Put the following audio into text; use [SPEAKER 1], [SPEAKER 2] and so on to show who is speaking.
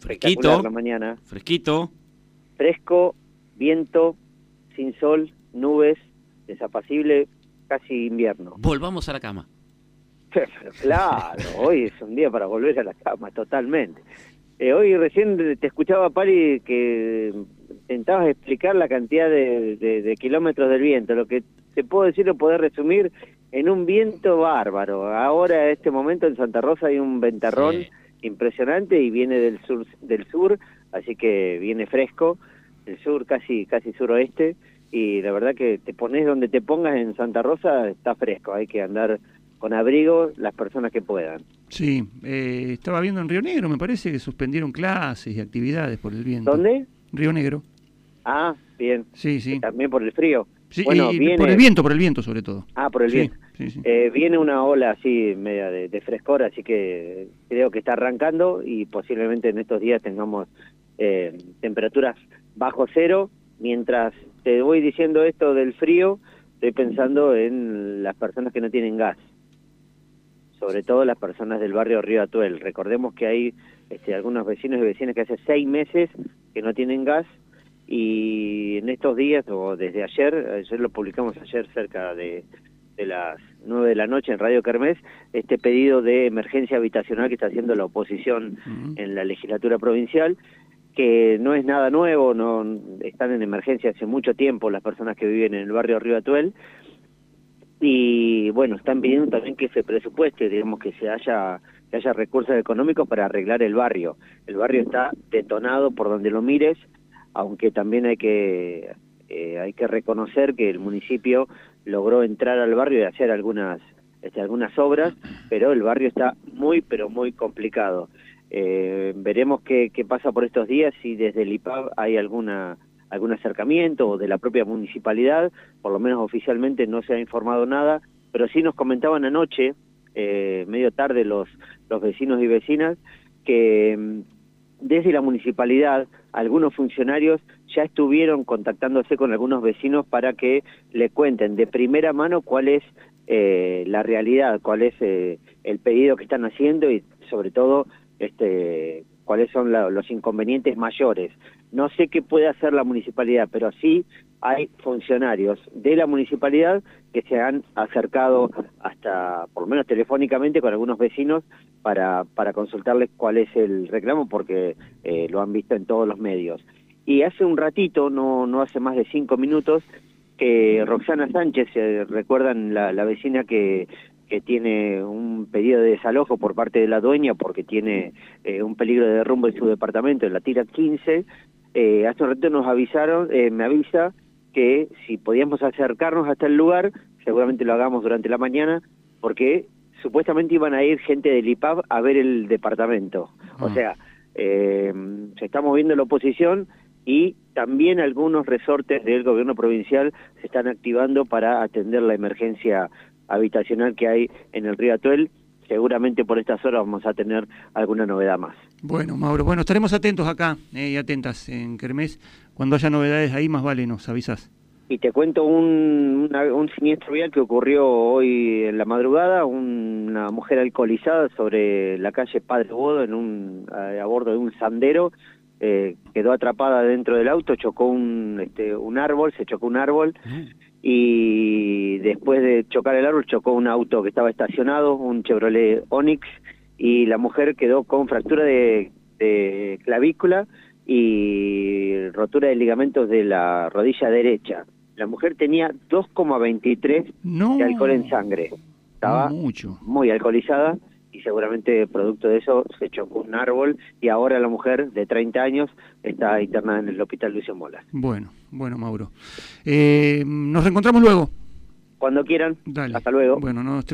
[SPEAKER 1] Fresquito.
[SPEAKER 2] La mañana.
[SPEAKER 1] Fresquito.
[SPEAKER 2] Fresco, viento, sin sol, nubes, desapacible, casi invierno.
[SPEAKER 1] Volvamos a la cama.
[SPEAKER 2] claro, hoy es un día para volver a la cama, totalmente. Eh, hoy recién te escuchaba, Pari, que intentabas explicar la cantidad de, de- de kilómetros del viento. Lo que te puedo decir lo podés resumir en un viento bárbaro. Ahora, en este momento, en Santa Rosa hay un ventarrón
[SPEAKER 1] Sí.
[SPEAKER 2] Impresionante y viene del sur, del sur, así que viene fresco, del sur casi, casi suroeste, y la verdad que te pones donde te pongas en Santa Rosa, está fresco, hay que andar con abrigo las personas que puedan.
[SPEAKER 3] Sí, eh, estaba viendo en Río Negro, me parece que suspendieron clases y actividades por el viento.
[SPEAKER 2] ¿Dónde?
[SPEAKER 3] Río Negro.
[SPEAKER 2] Ah, bien.
[SPEAKER 3] Sí, sí.
[SPEAKER 2] También por el frío.
[SPEAKER 3] Sí,
[SPEAKER 2] bueno,
[SPEAKER 3] y
[SPEAKER 2] viene...
[SPEAKER 3] por el viento, por el viento sobre todo.
[SPEAKER 2] Ah, por el
[SPEAKER 3] Sí,
[SPEAKER 2] viento. Eh, viene una ola así, media de, de frescor, así que creo que está arrancando y posiblemente en estos días tengamos eh, temperaturas bajo cero. Mientras te voy diciendo esto del frío, estoy pensando en las personas que no tienen gas, sobre todo las personas del barrio Río Atuel. Recordemos que hay este, algunos vecinos y vecinas que hace seis meses que no tienen gas y en estos días o desde ayer, ayer lo publicamos ayer cerca de, de las nueve de la noche en Radio Kermés, este pedido de emergencia habitacional que está haciendo la oposición en la legislatura provincial, que no es nada nuevo, no están en emergencia hace mucho tiempo las personas que viven en el barrio Río Atuel, y bueno, están pidiendo también que se presupueste, digamos que se haya que haya recursos económicos para arreglar el barrio. El barrio está detonado por donde lo mires, aunque también hay que eh, hay que reconocer que el municipio logró entrar al barrio y hacer algunas este, algunas obras, pero el barrio está muy pero muy complicado. Eh, veremos qué, qué pasa por estos días si desde el IPAB hay alguna algún acercamiento o de la propia municipalidad, por lo menos oficialmente no se ha informado nada, pero sí nos comentaban anoche, eh, medio tarde los, los vecinos y vecinas, que mm, desde la municipalidad algunos funcionarios ya estuvieron contactándose con algunos vecinos para que le cuenten de primera mano cuál es eh, la realidad, cuál es eh, el pedido que están haciendo y sobre todo este cuáles son los inconvenientes mayores. No sé qué puede hacer la municipalidad, pero sí hay funcionarios de la municipalidad que se han acercado hasta, por lo menos telefónicamente, con algunos vecinos para, para consultarles cuál es el reclamo, porque eh, lo han visto en todos los medios. Y hace un ratito, no, no hace más de cinco minutos, que Roxana Sánchez, eh, recuerdan la vecina que, que tiene un pedido de desalojo por parte de la dueña porque tiene eh, un peligro de derrumbe en su departamento, en la tira 15, eh, hace un ratito nos avisaron, eh, me avisa que si podíamos acercarnos hasta el lugar, seguramente lo hagamos durante la mañana, porque supuestamente iban a ir gente del IPAB a ver el departamento. O
[SPEAKER 3] Ah.
[SPEAKER 2] sea, eh, se está moviendo la oposición y también algunos resortes del gobierno provincial se están activando para atender la emergencia habitacional que hay en el río Atuel. Seguramente por estas horas vamos a tener alguna novedad más.
[SPEAKER 3] Bueno, Mauro, bueno, estaremos atentos acá eh, y atentas en Kermés. Cuando haya novedades ahí, más vale nos avisas.
[SPEAKER 2] Y te cuento un, una- un siniestro vial que ocurrió hoy en la madrugada. Una mujer alcoholizada sobre la calle Padre Bodo en un, a, a bordo de un sandero eh, quedó atrapada dentro del auto, chocó un, este, un árbol, se chocó un árbol y después de chocar el árbol chocó un auto que estaba estacionado, un Chevrolet Onix, y la mujer quedó con fractura de, de clavícula y rotura de ligamentos de la rodilla derecha. La mujer tenía 2,23
[SPEAKER 3] No.
[SPEAKER 2] de alcohol en sangre. Estaba
[SPEAKER 3] Mucho.
[SPEAKER 2] muy alcoholizada y seguramente producto de eso se chocó un árbol y ahora la mujer de 30 años está internada en el hospital Lucio Molas.
[SPEAKER 3] Bueno, bueno, Mauro. Eh, nos reencontramos luego.
[SPEAKER 2] Cuando quieran,
[SPEAKER 3] Dale.
[SPEAKER 2] hasta luego.
[SPEAKER 3] Bueno, nuestro